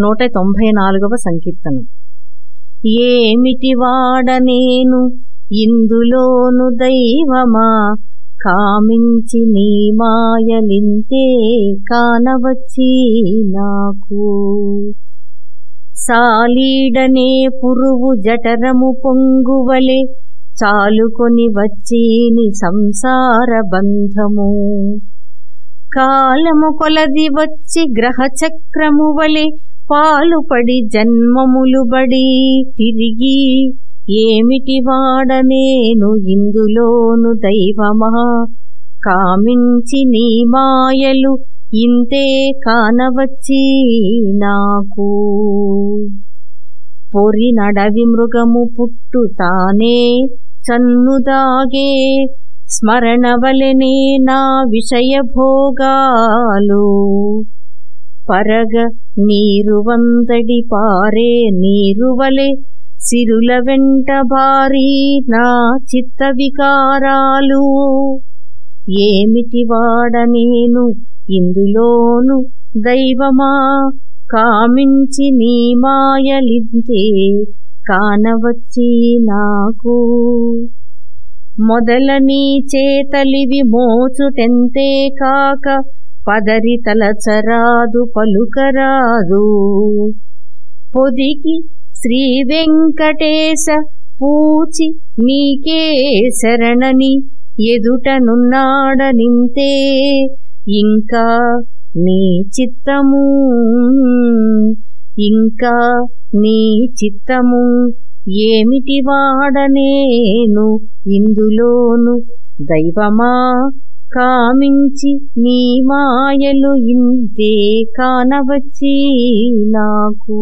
నూట తొంభై నాలుగవ సంకీర్తనం. ఏమిటి వాడనేను ఇందులోను దైవమా? కామించి నీ మాయలింతే కానవచ్చి నాకు. సాలీడనే పురువు జఠరము పొంగువలే చాలుకొని వచ్చీని సంసార బంధము. కాలము కొలది వచ్చి గ్రహచక్రము వలె పాలుపడి జన్మములు బడి తిరిగి ఏమిటి వాడనేను ఇందులోను దైవమా? కామించి నీ మాయలు ఇంతే కానవచ్చి నాకు. పొరి నడవి మృగము పుట్టు తానే చన్నుదాగే స్మరణవలనే నా విషయభోగాలు పరగ నీరు వందడి పారే నీరువలే సిరుల వెంట భారీ నా చిత్త వికారాలు ఏమిటి వాడనేను ఇందులోను దైవమా? కామించి నీ మాయలింతే కానవచ్చి నాకు. మొదల నీ చేతలివి మోచుటెంతే కాక పదరి తలచరాదు పలుకరాదు. పొదికి శ్రీ వెంకటేశ పూచి నీకే శరణని ఎదుటనున్నాడనింతే ఇంకా నీ చిత్తము ఇంకా నీ చిత్తము ఏమిటి వాడనేను? ఇందులోను దైవమా కామించి నీ మాయలు ఇంతే కానవచ్చి నాకు.